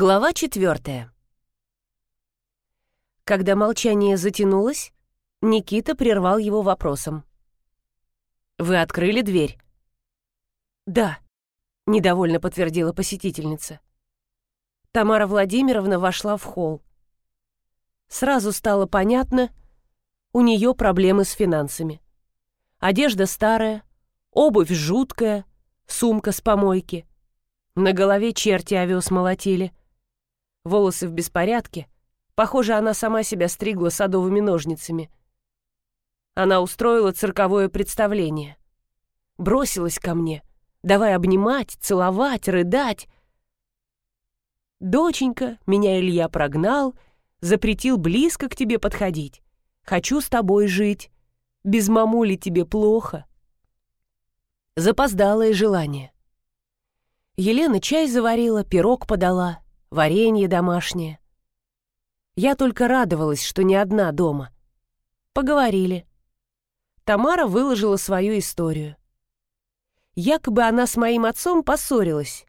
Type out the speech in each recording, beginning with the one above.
Глава четвертая. Когда молчание затянулось, Никита прервал его вопросом. «Вы открыли дверь?» «Да», — недовольно подтвердила посетительница. Тамара Владимировна вошла в холл. Сразу стало понятно, у нее проблемы с финансами. Одежда старая, обувь жуткая, сумка с помойки. На голове черти овес молотили — волосы в беспорядке. Похоже, она сама себя стригла садовыми ножницами. Она устроила цирковое представление. Бросилась ко мне, давай обнимать, целовать, рыдать. «Доченька, меня Илья прогнал, запретил близко к тебе подходить. Хочу с тобой жить. Без мамули тебе плохо». Запоздалое желание. Елена чай заварила, пирог подала — варенье домашнее. Я только радовалась, что не одна дома. Поговорили. Тамара выложила свою историю. Якобы она с моим отцом поссорилась.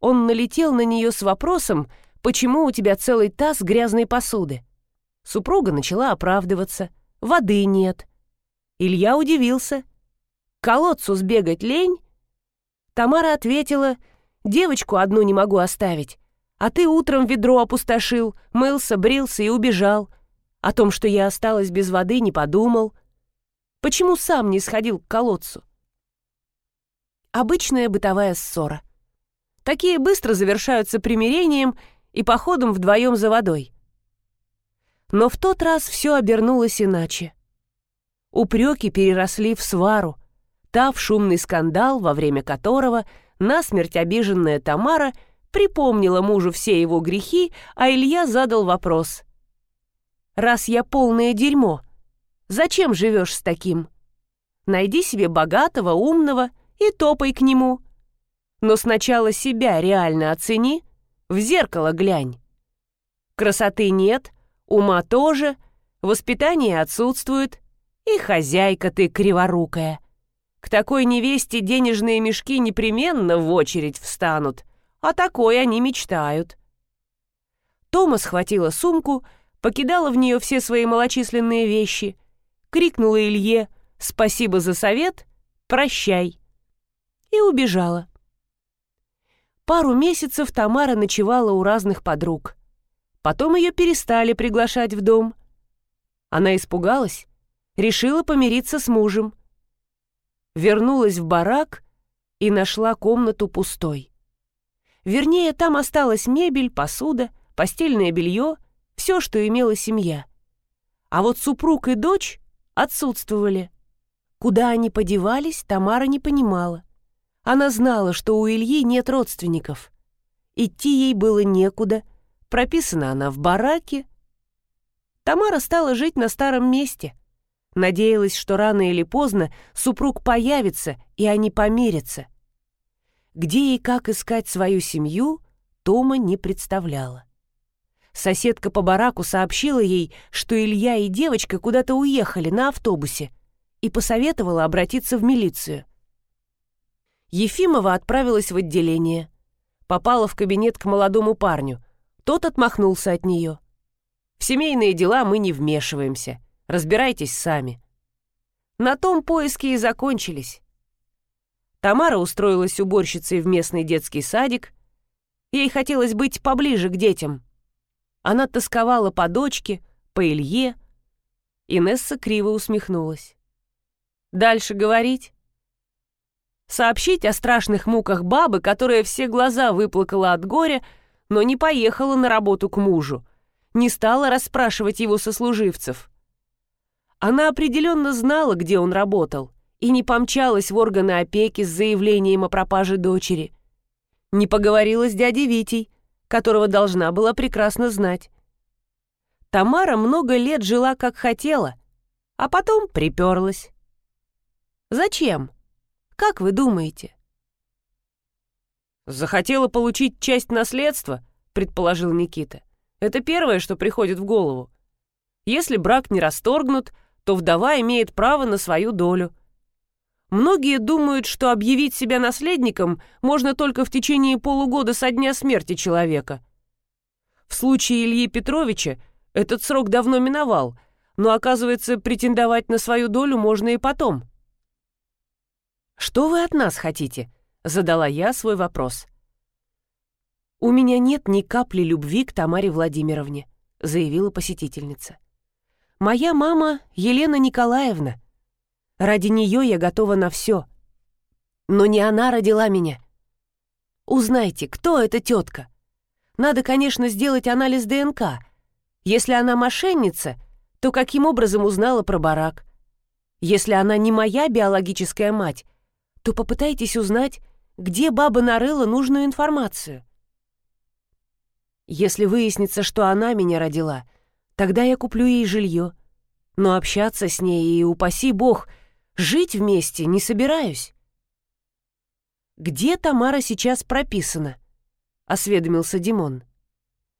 Он налетел на нее с вопросом, почему у тебя целый таз грязной посуды. Супруга начала оправдываться. Воды нет. Илья удивился. К колодцу сбегать лень? Тамара ответила, девочку одну не могу оставить. А ты утром ведро опустошил, мылся, брился и убежал. О том, что я осталась без воды, не подумал. Почему сам не сходил к колодцу? Обычная бытовая ссора. Такие быстро завершаются примирением и походом вдвоем за водой. Но в тот раз все обернулось иначе. Упреки переросли в свару, та в шумный скандал, во время которого насмерть обиженная Тамара — припомнила мужу все его грехи, а Илья задал вопрос. «Раз я полное дерьмо, зачем живешь с таким? Найди себе богатого, умного и топай к нему. Но сначала себя реально оцени, в зеркало глянь. Красоты нет, ума тоже, воспитание отсутствует, и хозяйка ты криворукая. К такой невесте денежные мешки непременно в очередь встанут» О такой они мечтают. Тома схватила сумку, покидала в нее все свои малочисленные вещи, крикнула Илье «Спасибо за совет, прощай!» и убежала. Пару месяцев Тамара ночевала у разных подруг. Потом ее перестали приглашать в дом. Она испугалась, решила помириться с мужем. Вернулась в барак и нашла комнату пустой. Вернее, там осталась мебель, посуда, постельное белье, все, что имела семья. А вот супруг и дочь отсутствовали. Куда они подевались, Тамара не понимала. Она знала, что у Ильи нет родственников. Идти ей было некуда, прописана она в бараке. Тамара стала жить на старом месте. Надеялась, что рано или поздно супруг появится, и они помирятся. Где и как искать свою семью, Тома не представляла. Соседка по бараку сообщила ей, что Илья и девочка куда-то уехали на автобусе и посоветовала обратиться в милицию. Ефимова отправилась в отделение. Попала в кабинет к молодому парню. Тот отмахнулся от нее. «В семейные дела мы не вмешиваемся. Разбирайтесь сами». На том поиски и закончились. Тамара устроилась уборщицей в местный детский садик. Ей хотелось быть поближе к детям. Она тосковала по дочке, по Илье. Инесса криво усмехнулась. «Дальше говорить?» Сообщить о страшных муках бабы, которая все глаза выплакала от горя, но не поехала на работу к мужу, не стала расспрашивать его сослуживцев. Она определенно знала, где он работал — и не помчалась в органы опеки с заявлением о пропаже дочери. Не поговорила с дядей Витей, которого должна была прекрасно знать. Тамара много лет жила как хотела, а потом приперлась. Зачем? Как вы думаете? Захотела получить часть наследства, предположил Никита. Это первое, что приходит в голову. Если брак не расторгнут, то вдова имеет право на свою долю. Многие думают, что объявить себя наследником можно только в течение полугода со дня смерти человека. В случае Ильи Петровича этот срок давно миновал, но, оказывается, претендовать на свою долю можно и потом. «Что вы от нас хотите?» — задала я свой вопрос. «У меня нет ни капли любви к Тамаре Владимировне», — заявила посетительница. «Моя мама Елена Николаевна. Ради нее я готова на все. Но не она родила меня. Узнайте, кто эта тетка. Надо, конечно, сделать анализ ДНК. Если она мошенница, то каким образом узнала про барак? Если она не моя биологическая мать, то попытайтесь узнать, где баба нарыла нужную информацию. Если выяснится, что она меня родила, тогда я куплю ей жилье. Но общаться с ней и, упаси бог, жить вместе не собираюсь. «Где Тамара сейчас прописана?» — осведомился Димон.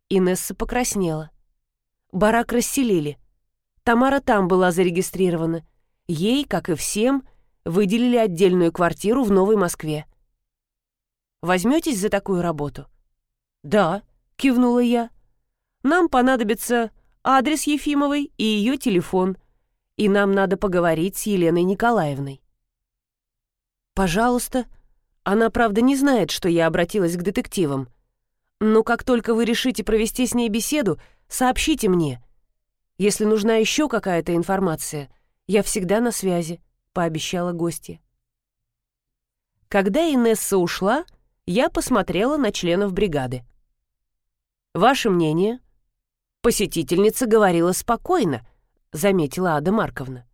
Инесса покраснела. Барак расселили. Тамара там была зарегистрирована. Ей, как и всем, выделили отдельную квартиру в Новой Москве. Возьметесь за такую работу? Да, — кивнула я. «Нам понадобится адрес Ефимовой и ее телефон, и нам надо поговорить с Еленой Николаевной». «Пожалуйста. Она, правда, не знает, что я обратилась к детективам. Но как только вы решите провести с ней беседу, сообщите мне. Если нужна еще какая-то информация, я всегда на связи», — пообещала гостья. Когда Инесса ушла, я посмотрела на членов бригады. Ваше мнение?» Посетительница говорила спокойно, заметила Ада Марковна.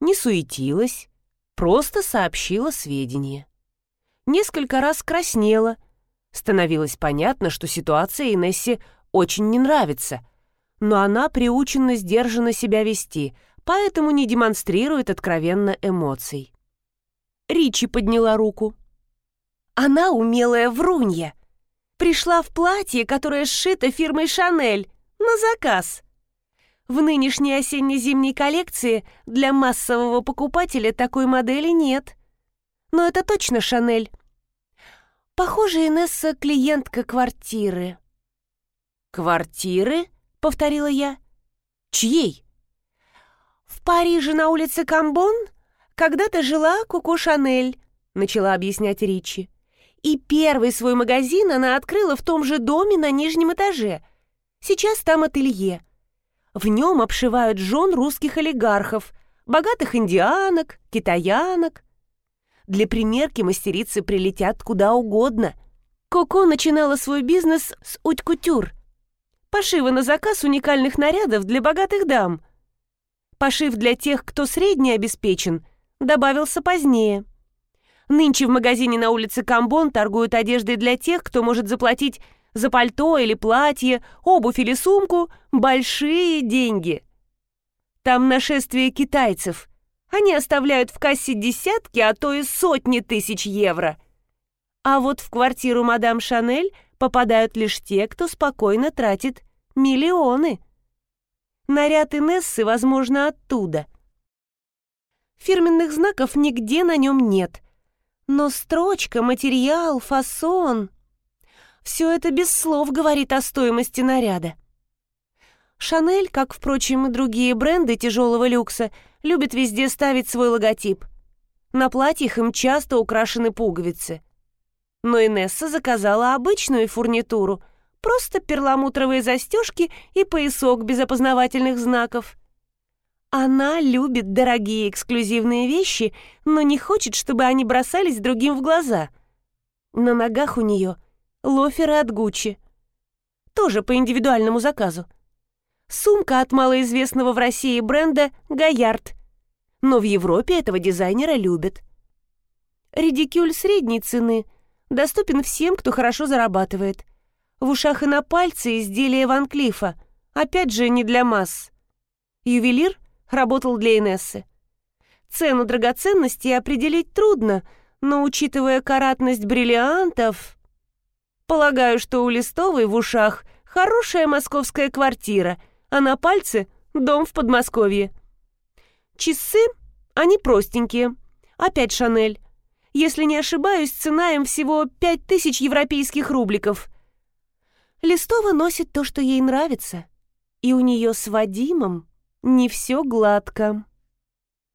Не суетилась, просто сообщила сведения. Несколько раз краснела. Становилось понятно, что ситуация Инессе очень не нравится, но она приучена сдержанно себя вести, поэтому не демонстрирует откровенно эмоций. Ричи подняла руку. «Она умелая врунья», пришла в платье, которое сшито фирмой «Шанель» на заказ. В нынешней осенне-зимней коллекции для массового покупателя такой модели нет. Но это точно «Шанель». Похоже, Инесса — клиентка квартиры. «Квартиры?» — повторила я. «Чьей?» «В Париже на улице Камбон когда-то жила Куку Шанель», — начала объяснять Ричи. И первый свой магазин она открыла в том же доме на нижнем этаже. Сейчас там ателье. В нем обшивают жен русских олигархов, богатых индианок, китаянок. Для примерки мастерицы прилетят куда угодно. Коко начинала свой бизнес с утькутюр. Пошива на заказ уникальных нарядов для богатых дам. Пошив для тех, кто средне обеспечен, добавился позднее. Нынче в магазине на улице Камбон торгуют одеждой для тех, кто может заплатить за пальто или платье, обувь или сумку большие деньги. Там нашествие китайцев. Они оставляют в кассе десятки, а то и сотни тысяч евро. А вот в квартиру мадам Шанель попадают лишь те, кто спокойно тратит миллионы. Наряд Инессы, возможно, оттуда. Фирменных знаков нигде на нем нет — но строчка, материал, фасон — все это без слов говорит о стоимости наряда. Шанель, как, впрочем, и другие бренды тяжелого люкса, любит везде ставить свой логотип. На платьях им часто украшены пуговицы. Но Инесса заказала обычную фурнитуру, просто перламутровые застежки и поясок без опознавательных знаков. Она любит дорогие эксклюзивные вещи, но не хочет, чтобы они бросались другим в глаза. На ногах у нее лоферы от Гуччи. Тоже по индивидуальному заказу. Сумка от малоизвестного в России бренда «Гаярд». Но в Европе этого дизайнера любят. Редикюль средней цены доступен всем, кто хорошо зарабатывает. В ушах и на пальце изделия Ван Клифа. Опять же, не для масс. Ювелир — работал для Инессы. Цену драгоценностей определить трудно, но, учитывая каратность бриллиантов... Полагаю, что у Листовой в ушах хорошая московская квартира, а на пальце — дом в Подмосковье. Часы, они простенькие. Опять Шанель. Если не ошибаюсь, цена им всего пять тысяч европейских рубликов. Листова носит то, что ей нравится, и у нее с Вадимом не все гладко.